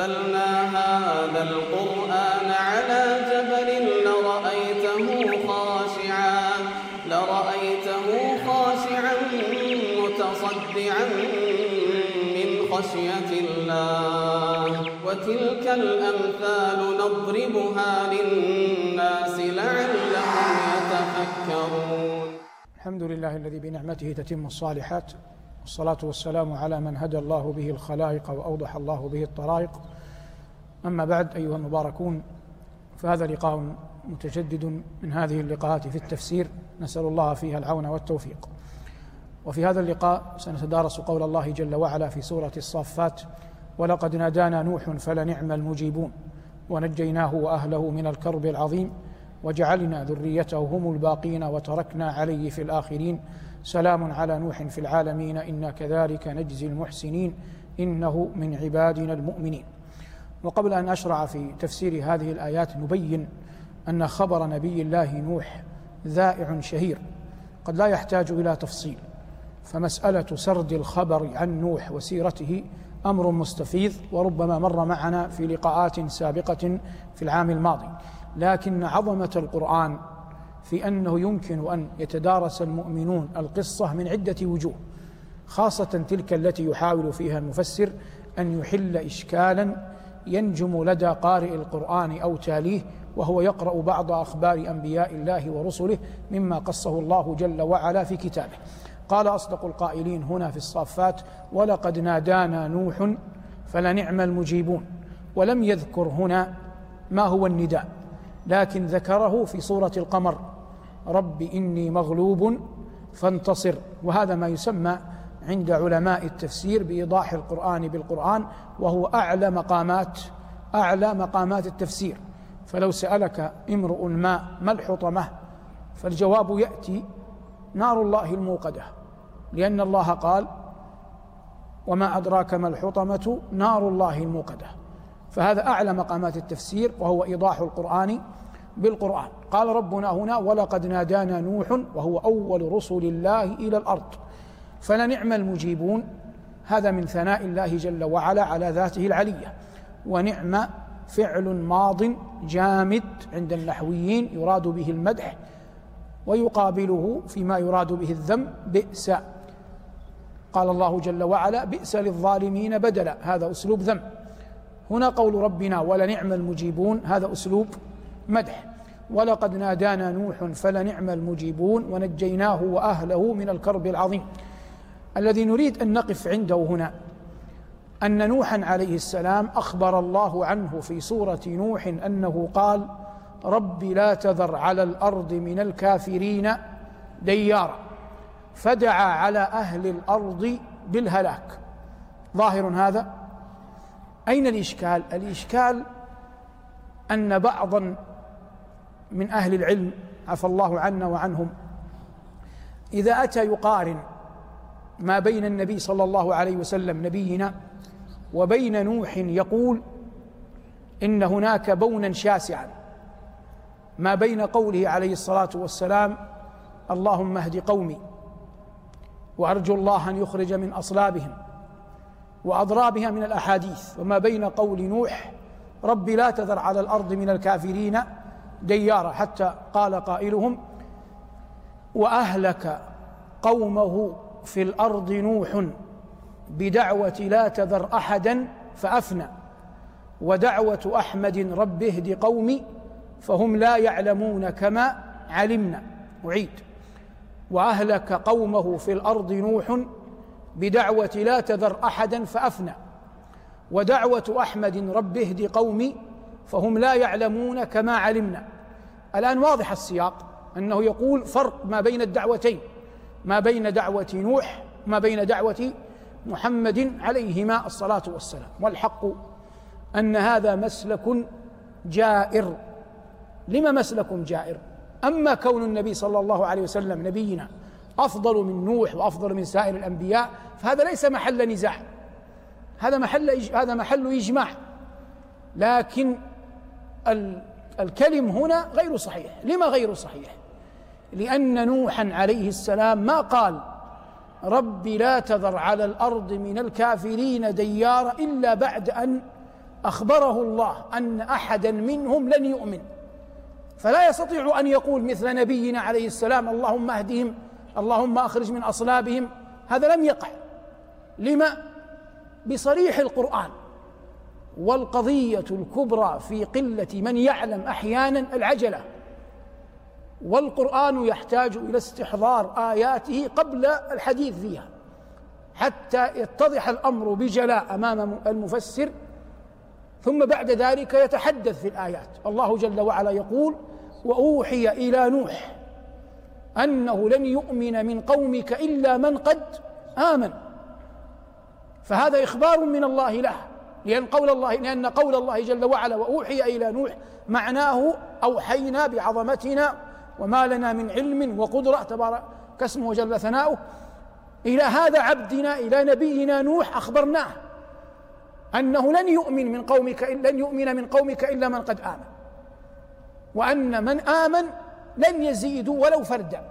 أنزلنا هذا القرآن على جبل لرأيته خاشعا لرأيته خاشعا متصدعا من خشية الله. وتلك الأمثال نضربها للناس لعلهم يتفكرون. الحمد لله الذي بنعمته تتم الصالحات والصلاة والسلام على من هدى الله به الخلائق وأوضح الله به الطرائق. أما بعد أيها المباركون فهذا لقاء متجدد من هذه اللقاءات في التفسير. نسأل الله فيها العون والتوفيق. وفي هذا اللقاء سنتدارس قول الله جل وعلا في سورة الصافات ولقد نادانا نوح فلنعم المجيبون ونجيناه وأهله من الكرب العظيم وجعلنا ذريته هم الباقين وتركنا عليه في الآخرين. سلام على نوح في العالمين إنا كذلك نجزي المحسنين إنه من عبادنا المؤمنين. وقبل أن أشرع في تفسير هذه الآيات نبين أن خبر نبي الله نوح ذائع شهير قد لا يحتاج إلى تفصيل فمسألة سرد الخبر عن نوح وسيرته أمر مستفيض وربما مر معنا في لقاءات سابقة في العام الماضي لكن عظمة القرآن في أنه يمكن أن يتدارس المؤمنون القصة من عدة وجوه خاصة تلك التي يحاول فيها المفسر أن يحل اشكالا ينجم لدى قارئ القرآن أو تاليه وهو يقرأ بعض أخبار أنبياء الله ورسله مما قصه الله جل وعلا في كتابه. قال أصدق القائلين هنا في الصافات ولقد نادانا نوح فلنعم المجيبون ولم يذكر هنا ما هو النداء لكن ذكره في سورة القمر رب إني مغلوب فانتصر وهذا ما يسمى عند علماء التفسير بإيضاح القرآن بالقرآن وهو أعلى مقامات أعلى مقامات التفسير. فلو سألك امرؤ ما ما الحطمة؟ فالجواب يأتي نار الله الموقدة لأن الله قال وما أدراك ما الحطمة؟ نار الله الموقدة. فهذا أعلى مقامات التفسير وهو إيضاح القرآن بالقرآن. قال ربنا هنا ولقد نادانا نوح وهو أول رسل الله إلى الأرض. فلنعم المجيبون. هذا من ثناء الله جل وعلا على ذاته العلية. ونعم فعل ماض جامد عند النحويين يراد به المدح ويقابله فيما يراد به الذم بئس. قال الله جل وعلا بئس للظالمين بدلا. هذا أسلوب ذم. هنا قول ربنا ولنعم المجيبون. هذا أسلوب مدح. ولقد نادانا نوح فلنعم المجيبون. ونجيناه وأهله من الكرب العظيم. الذي نريد أن نقف عنده هنا أن نوحا عليه السلام أخبر الله عنه في سورة نوح أنه قال رب لا تذر على الأرض من الكافرين ديارا فدعا على أهل الأرض بالهلاك. ظاهر هذا؟ أين الإشكال؟ الإشكال أن بعضا من أهل العلم عفى الله عنا وعنهم إذا أتى يقارن ما بين النبي صلى الله عليه وسلم نبينا وبين نوح يقول إن هناك بونا شاسعا. ما بين قوله عليه الصلاة والسلام اللهم اهد قومي وأرجو الله أن يخرج من أصلابهم وأضرابها من الأحاديث. وما بين قول نوح رب لا تذر على الأرض من الكافرين ديارا. حتى قال قائلهم وأهلك قومه في الأرض نوح بدعوة لا تذر أحدا فأفنى ودعوة أحمد رب اهد قومي فهم لا يعلمون كما علمنا أعيد. وأهلك قومه في الأرض نوح بدعوة لا تذر أحدا فأفنى ودعوة أحمد رب اهد قومي فهم لا يعلمون كما علمنا. الآن واضح السياق أنه يقول فرق ما بين الدعوتين. ما بين دعوة نوح ما بين دعوة محمد عليهما الصلاة والسلام. والحق أن هذا مسلك جائر. لما مسلك جائر؟ أما كون النبي صلى الله عليه وسلم نبينا أفضل من نوح وأفضل من سائر الأنبياء فهذا ليس محل نزاع. هذا محل هذا محل إجماع. لكن الكلم هنا غير صحيح. لما غير صحيح؟ لأن نوحا عليه السلام ما قال رب لا تذر على الأرض من الكافرين ديارا إلا بعد أن أخبره الله أن أحدا منهم لن يؤمن. فلا يستطيع أن يقول مثل نبينا عليه السلام اللهم اهدهم اللهم أخرج من أصلابهم. هذا لم يقع. لما؟ بصريح القرآن. والقضية الكبرى في قلة من يعلم أحيانا العجلة. والقرآن يحتاج إلى استحضار آياته قبل الحديث فيها حتى يتضح الأمر بجلاء أمام المفسر ثم بعد ذلك يتحدث في الآيات. الله جل وعلا يقول وأوحي إلى نوح أنه لن يؤمن من قومك إلا من قد آمن. فهذا إخبار من الله له لأن قول الله لأن قول الله جل وعلا وأوحي إلى نوح معناه أوحينا بعظمتنا وما لنا من علم وقدرة تبارك اسمه وجل ثناؤه. إلى هذا عبدنا إلى نبينا نوح أخبرناه أنه لن يؤمن من قومك لن يؤمن من قومك إلا من قد آمن. وأن من آمن لن يزيدوا ولو فردا.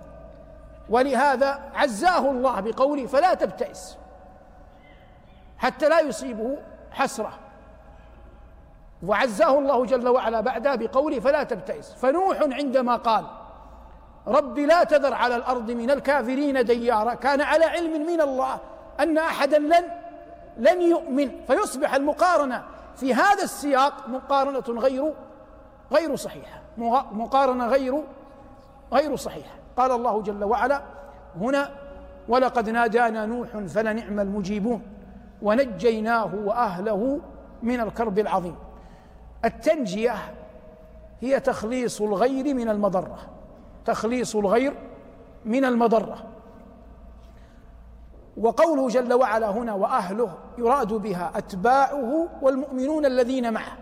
ولهذا عزاه الله بقوله فلا تبتئس حتى لا يصيبه حسرة. وعزاه الله جل وعلا بعدها بقوله فلا تبتئس. فنوح عندما قال رب لا تذر على الأرض من الكافرين ديارا. كان على علم من الله أن أحدا لن لن يؤمن. فيصبح المقارنة في هذا السياق مقارنة غير غير صحيحة. مقارنة غير غير صحيحة. قال الله جل وعلا هنا ولقد نادانا نوح فلنعم المجيبون ونجيناه وأهله من الكرب العظيم. التنجية هي تخليص الغير من المضرة. تخليص الغير من المضرة. وقوله جل وعلا هنا وأهله يراد بها أتباعه والمؤمنون الذين معه.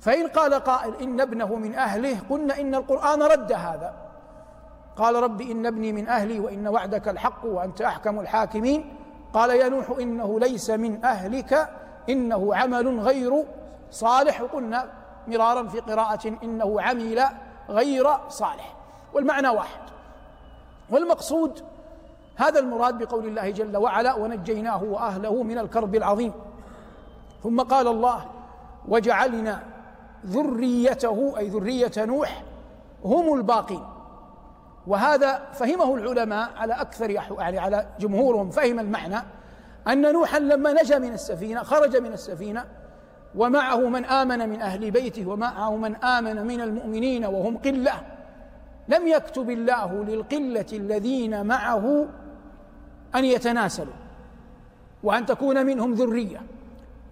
فإن قال قائل إن ابنه من أهله قلنا إن القرآن رد هذا. قال رب إن ابني من أهلي وإن وعدك الحق وأنت أحكم الحاكمين. قال يا نوح إنه ليس من أهلك إنه عمل غير صالح. وقلنا مرارا في قراءة إنه عمل غير صالح. والمعنى واحد. والمقصود هذا المراد بقول الله جل وعلا ونجيناه وأهله من الكرب العظيم ثم قال الله وجعلنا ذريته أي ذرية نوح هم الباقين وهذا فهمه العلماء على أكثر يعني على جمهورهم فهم المعنى أن نوحا لما نجا من السفينة خرج من السفينة ومعه من آمن من أهل بيته ومعه من آمن من المؤمنين وهم قلة. لم يكتب الله للقلة الذين معه أن يتناسلوا. وأن تكون منهم ذرية.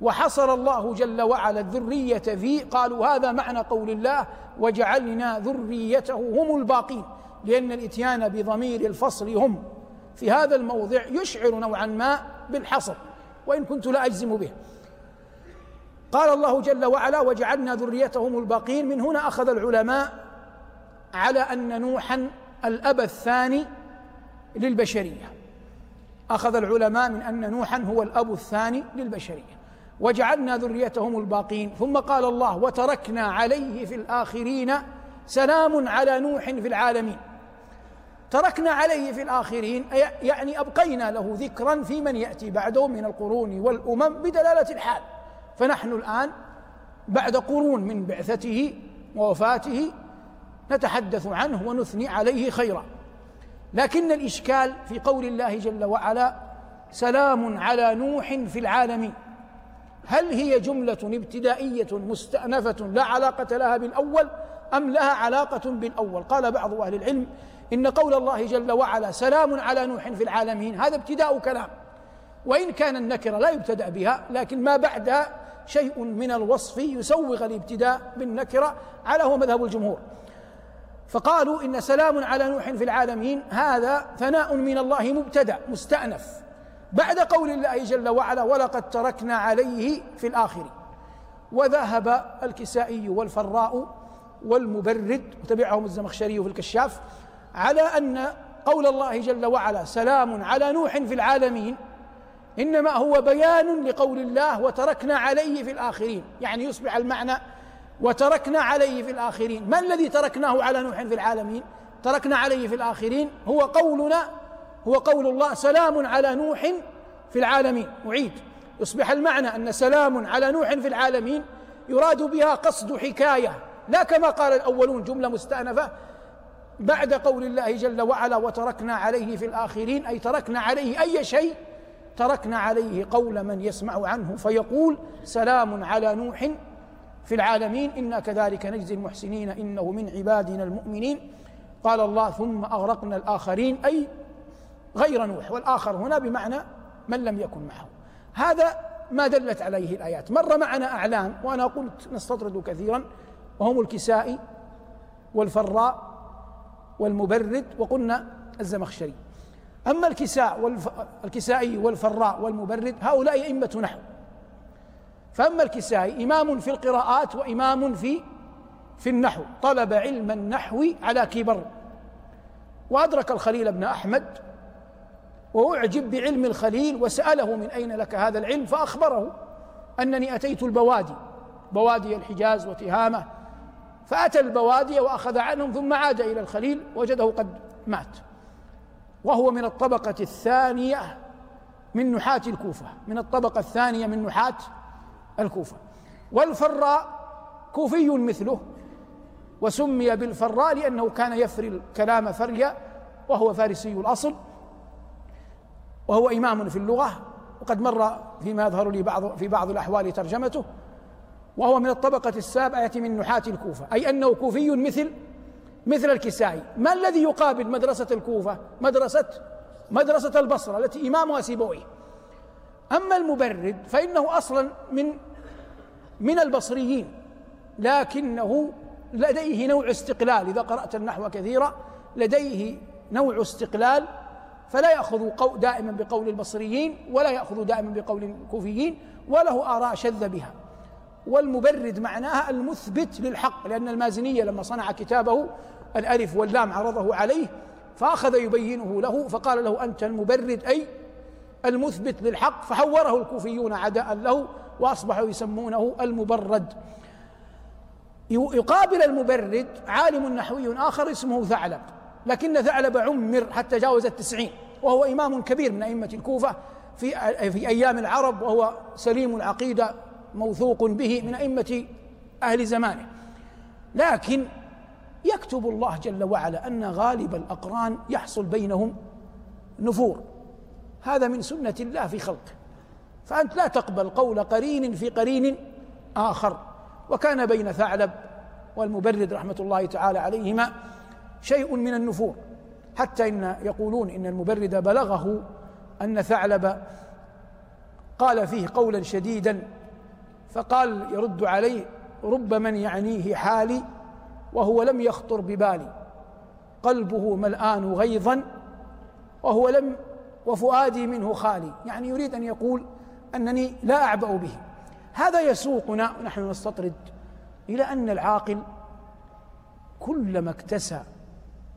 وحصر الله جل وعلا الذرية فيه قالوا هذا معنى قول الله وجعلنا ذريته هم الباقين. لأن الإتيان بضمير الفصل هم. في هذا الموضع يشعر نوعا ما بالحصر. وإن كنت لا أجزم به. قال الله جل وعلا وجعلنا ذريتهم الباقين. من هنا أخذ العلماء على أن نوحا الأب الثاني للبشرية. أخذ العلماء من أن نوحا هو الأب الثاني للبشرية. وجعلنا ذريتهم الباقين. ثم قال الله وتركنا عليه في الآخرين سلام على نوح في العالمين. تركنا عليه في الآخرين يعني أبقينا له ذكرا في من يأتي بعده من القرون والأمم بدلالة الحال. فنحن الآن بعد قرون من بعثته ووفاته نتحدث عنه ونثني عليه خيرا. لكن الإشكال في قول الله جل وعلا سلام على نوح في العالمين. هل هي جملة ابتدائية مستأنفة لا علاقة لها بالأول أم لها علاقة بالأول؟ قال بعض أهل العلم إن قول الله جل وعلا سلام على نوح في العالمين هذا ابتداء كلام. وإن كان النكرة لا يبتدأ بها لكن ما بعدها شيء من الوصف يسوغ الابتداء بالنكرة على هو مذهب الجمهور. فقالوا إن سلام على نوح في العالمين هذا ثناء من الله مبتدأ مستأنف. بعد قول الله جل وعلا ولقد تركنا عليه في الآخر وذهب الكسائي والفراء والمبرد وتبعهم الزمخشري في الكشاف على أن قول الله جل وعلا سلام على نوح في العالمين إنما هو بيان لقول الله وتركنا عليه في الآخرين. يعني يصبح المعنى وتركنا عليه في الآخرين. ما الذي تركناه على نوح في العالمين؟ تركنا عليه في الآخرين هو قولنا هو قول الله سلام على نوح في العالمين. أعيد. يصبح المعنى أن سلام على نوح في العالمين يراد بها قصد حكاية. لا كما قال الأولون جملة مستأنفة. بعد قول الله جل وعلا وتركنا عليه في الآخرين أي تركنا عليه أي شيء تركنا عليه قول من يسمع عنه فيقول سلام على نوح في العالمين إنا كذلك نجزي المحسنين إنه من عبادنا المؤمنين. قال الله ثم أغرقنا الآخرين أي غير نوح والآخر هنا بمعنى من لم يكن معه. هذا ما دلت عليه الآيات. مر معنا أعلام وأنا قلت نستطرد كثيرا وهم الكسائي والفراء والمبرد وقلنا الزمخشري. أما الكساء والف... الكسائي والفراء والمبرد هؤلاء أئمة نحو. فأما الكسائي إمام في القراءات وإمام في في النحو. طلب علم النحو على كبر. وأدرك الخليل بن أحمد وأعجب بعلم الخليل وسأله من أين لك هذا العلم؟ فأخبره أنني أتيت البوادي. بوادي الحجاز وتهامة. فأتى البوادي وأخذ عنهم ثم عاد إلى الخليل وجده قد مات. وهو من الطبقة الثانية من نحاة الكوفة من الطبقة الثانية من نحاة الكوفة. والفراء كوفي مثله وسمي بالفراء لأنه كان يفري الكلام فريا وهو فارسي الأصل وهو إمام في اللغة وقد مر فيما يظهر لي بعض في بعض الأحوال ترجمته وهو من الطبقة السابعة من نحاة الكوفة. أي أنه كوفي مثل مثل الكسائي ما الذي يقابل مدرسة الكوفة؟ مدرسة مدرسة البصرة التي إمامها سيبويه أما المبرد فإنه أصلا من من البصريين لكنه لديه نوع استقلال. إذا قرأت النحو كثيرا لديه نوع استقلال فلا يأخذ دائما بقول البصريين ولا يأخذ دائما بقول الكوفيين وله آراء شذ بها. والمبرد معناها المثبت للحق لأن المازنية لما صنع كتابه الألف واللام عرضه عليه فأخذ يبينه له فقال له أنت المبرد أي المثبت للحق. فحوره الكوفيون عداء له وأصبحوا يسمونه المبرد. يقابل المبرد عالم نحوي آخر اسمه ثعلب لكن ثعلب عمر حتى جاوز التسعين وهو إمام كبير من أئمة الكوفة في في أيام العرب وهو سليم العقيدة موثوق به من أئمة أهل زمانه. لكن يكتب الله جل وعلا أن غالب الأقران يحصل بينهم نفور. هذا من سنة الله في خلقه فأنت لا تقبل قول قرين في قرين آخر. وكان بين ثعلب والمبرد رحمة الله تعالى عليهما شيء من النفور. حتى إن يقولون إن المبرد بلغه أن ثعلب قال فيه قولا شديدا فقال يرد عليه رب من يعنيه حالي؟ وهو لم يخطر ببالي. قلبه ملآن غيظا وهو لم وفؤادي منه خالي. يعني يريد أن يقول أنني لا أعبأ به. هذا يسوقنا ونحن نستطرد إلى أن العاقل كلما اكتسى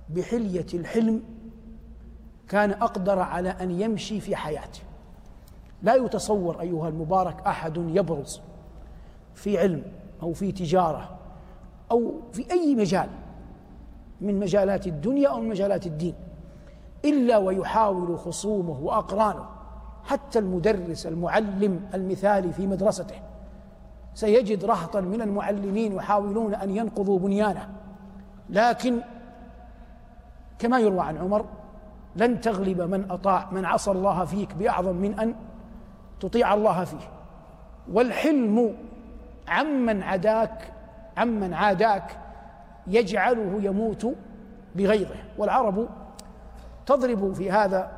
بحلية الحلم كان أقدر على أن يمشي في حياته. لا يتصور أيها المبارك أحد يبرز في علم أو في تجارة أو في أي مجال من مجالات الدنيا أو من مجالات الدين إلا ويحاول خصومه وأقرانه حتى المدرس المعلم المثالي في مدرسته. سيجد رهطا من المعلمين يحاولون أن ينقضوا بنيانه. لكن كما يروى عن عمر لن تغلب من أطاع من عصى الله فيك بأعظم من أن تطيع الله فيه. والحلم عمن عداك عمن عاداك يجعله يموت بغيظه والعرب تضرب في هذا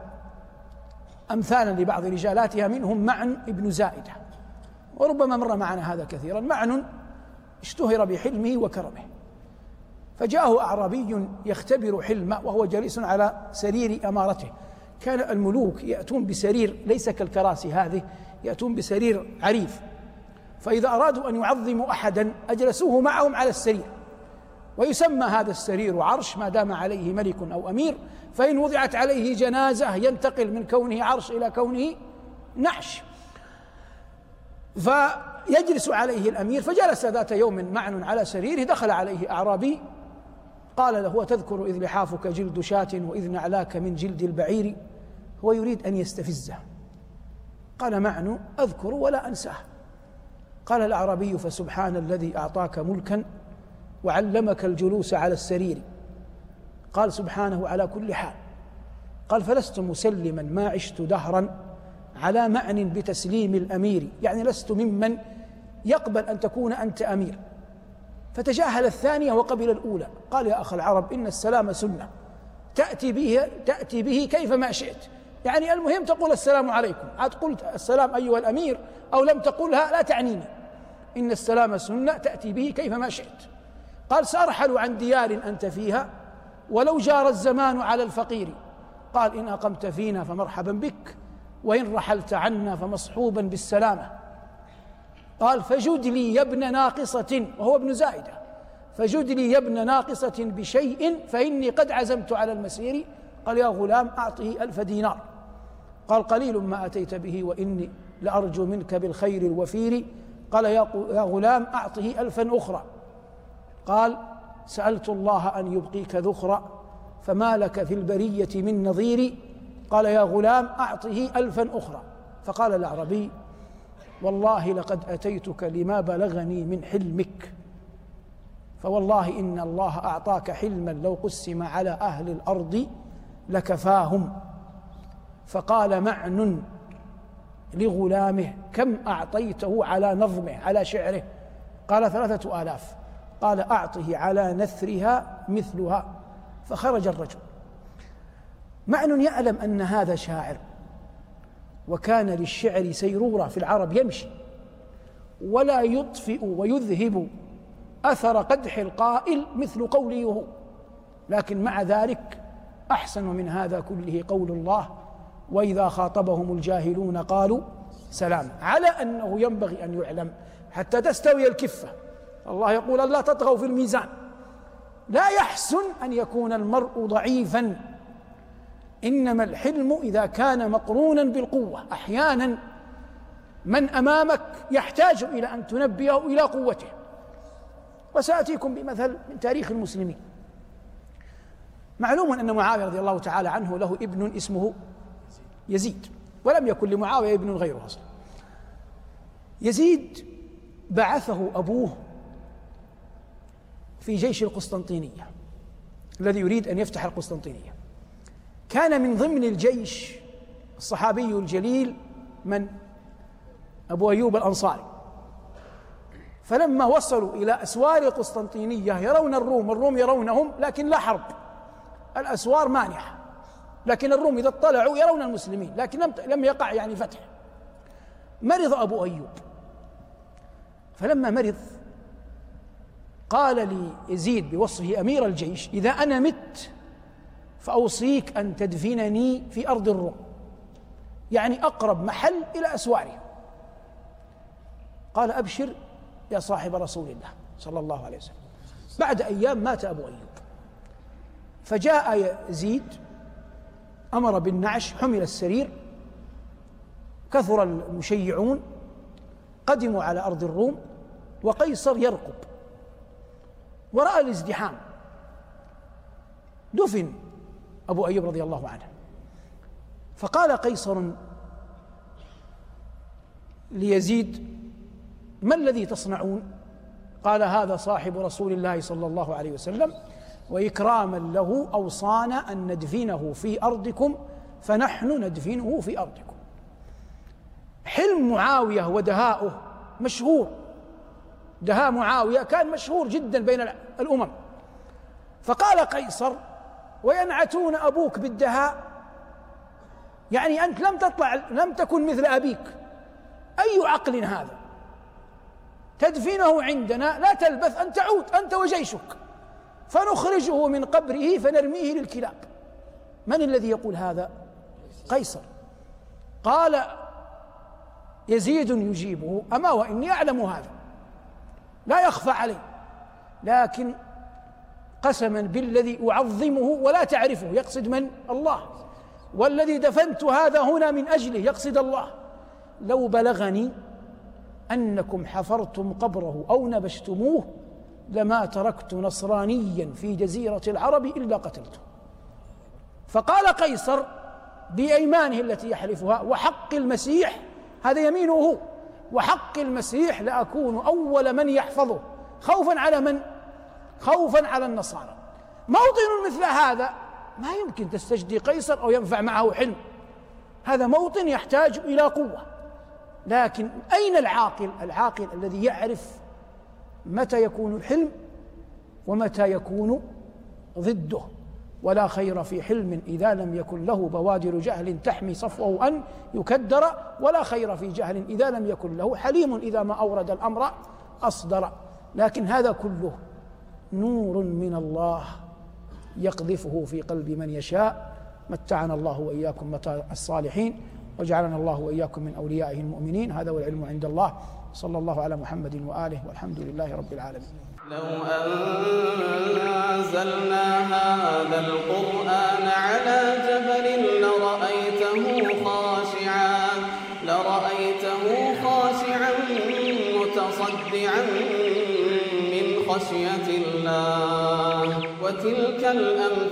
أمثالا لبعض رجالاتها منهم معن ابن زائدة وربما مر معنا هذا كثيرا. معن اشتهر بحلمه وكرمه. فجاءه أعرابي يختبر حلمه وهو جالس على سرير أمارته. كان الملوك يأتون بسرير ليس كالكراسي هذه يأتون بسرير عريف. فإذا أرادوا أن يعظموا أحدا أجلسوه معهم على السرير. ويسمى هذا السرير عرش ما دام عليه ملك أو أمير فإن وضعت عليه جنازة ينتقل من كونه عرش إلى كونه نعش فيجلس عليه الأمير فجلس ذات يوم معن على سريره دخل عليه أعرابي قال له وتذكر إذ لحافك جلد شاة وإذ نعلاك من جلد البعير؟ هو يريد أن يستفزه. قال معن أذكر ولا أنساه. قال الأعرابي فسبحان الذي أعطاك ملكا وعلمك الجلوس على السرير. قال سبحانه على كل حال. قال فلست مسلما ما عشت دهرا على معنى بتسليم الأمير. يعني لست ممن يقبل أن تكون أنت أمير. فتجاهل الثانية وقبل الأولى. قال يا أخ العرب إن السلام سنة. تأتي به تأتي به كيفما شئت. يعني المهم تقول السلام عليكم. عاد قلت السلام أيها الأمير أو لم تقلها لا تعنيني. إن السلام سنة تأتي به كيفما شئت. قال سأرحل عن ديار أنت فيها ولو جار الزمان على الفقير. قال إن أقمت فينا فمرحبا بك وإن رحلت عنا فمصحوبا بالسلامة. قال فجد لي يا ابن ناقصة وهو ابن زائدة. فجد لي يا ابن ناقصة بشيء فإني قد عزمت على المسير. قال يا غلام أعطه ألف دينار. قال قليل ما أتيت به وإني لأرجو منك بالخير الوفير. قال يا غلام أعطه ألفا أخرى. قال سألت الله أن يبقيك ذخرا فما لك في البرية من نظير؟ قال يا غلام أعطه ألفا أخرى. فقال الأعربي والله لقد أتيتك لما بلغني من حلمك. فوالله إن الله أعطاك حلما لو قسم على أهل الأرض لكفاهم. فقال معن لغلامه كم أعطيته على نظمه على شعره؟ قال ثلاثة آلاف. قال أعطه على نثرها مثلها. فخرج الرجل. معن يعلم أن هذا شاعر. وكان للشعر سيرورة في العرب يمشي. ولا يطفئ ويذهب أثر قدح القائل مثل قوله. هو لكن مع ذلك أحسن من هذا كله قول الله. وإذا خاطبهم الجاهلون قالوا سلام. على أنه ينبغي أن يعلم حتى تستوي الكفة. الله يقول ألا تطغوا في الميزان. لا يحسن أن يكون المرء ضعيفا. إنما الحلم إذا كان مقرونا بالقوة. أحيانا من أمامك يحتاج إلى أن تنبهه إلى قوته. وسأتيكم بمثل من تاريخ المسلمين. معلوم أن معاوية رضي الله تعالى عنه له ابن اسمه يزيد ولم يكن لمعاوية ابن غيره أصلا. يزيد بعثه أبوه في جيش القسطنطينية الذي يريد أن يفتح القسطنطينية. كان من ضمن الجيش الصحابي الجليل من؟ أبو أيوب الأنصاري. فلما وصلوا إلى أسوار القسطنطينية يرون الروم الروم يرونهم لكن لا حرب. الأسوار مانعة لكن الروم إذا اطلعوا يرون المسلمين لكن لم لم يقع يعني فتح. مرض أبو أيوب. فلما مرض قال لي يزيد بوصفه أمير الجيش إذا أنا مت فأوصيك أن تدفنني في أرض الروم. يعني أقرب محل إلى أسوارهم. قال أبشر يا صاحب رسول الله صلى الله عليه وسلم. بعد أيام مات أبو أيوب. فجاء يزيد أمر بالنعش حمل السرير كثر المشيعون قدموا على أرض الروم وقيصر يرقب. وراى الازدحام دفن أبو أيوب رضي الله عنه. فقال قيصر ليزيد ما الذي تصنعون؟ قال هذا صاحب رسول الله صلى الله عليه وسلم وإكراما له أوصانا أن ندفنه في أرضكم فنحن ندفنه في أرضكم. حلم معاوية ودهاؤه مشهور. دهاء معاوية كان مشهور جدا بين الأمم. فقال قيصر وينعتون أبوك بالدهاء؟ يعني أنت لم تطلع لم تكن مثل أبيك. أي عقل هذا؟ تدفنه عندنا لا تلبث أن تعود أنت وجيشك. فنخرجه من قبره فنرميه للكلاب. من الذي يقول هذا؟ قيصر. قال يزيد يجيبه. أما وإني أعلم هذا. لا يخفى علي لكن قسما بالذي أعظمه ولا تعرفه. يقصد من؟ الله. والذي دفنت هذا هنا من أجله. يقصد الله. لو بلغني أنكم حفرتم قبره أو نبشتموه لما تركت نصرانيا في جزيرة العرب إلا قتلته. فقال قيصر بأيمانه التي يحلفها وحق المسيح هذا يمينه هو وحق المسيح لأكون أول من يحفظه. خوفا على من؟ خوفا على النصارى. موطن مثل هذا ما يمكن تستجدي قيصر أو ينفع معه حلم. هذا موطن يحتاج إلى قوة. لكن أين العاقل؟ العاقل الذي يعرف متى يكون الحلم ومتى يكون ضده. ولا خير في حلم إذا لم يكن له بوادر جهل تحمي صفوه أن يكدر ولا خير في جهل إذا لم يكن له حليم إذا ما أورد الأمر أصدر. لكن هذا كله نور من الله يقذفه في قلب من يشاء. متعنا الله وإياكم متاع الصالحين. وجعلنا الله وإياكم من أوليائه المؤمنين. هذا والعلم عند الله. صلى الله على محمد وآله والحمد لله رب العالمين. لو أنزلنا هذا القرآن على جبل لرأيته خاشعا لرأيته خاشعا متصدعا من خشية الله. وتلك نضربها